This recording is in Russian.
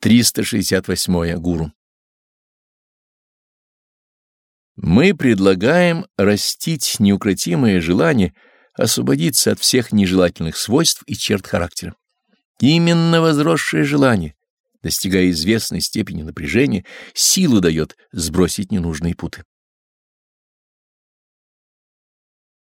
368. Гуру. Мы предлагаем растить неукротимое желание освободиться от всех нежелательных свойств и черт характера. Именно возросшее желание, достигая известной степени напряжения, силу дает сбросить ненужные путы.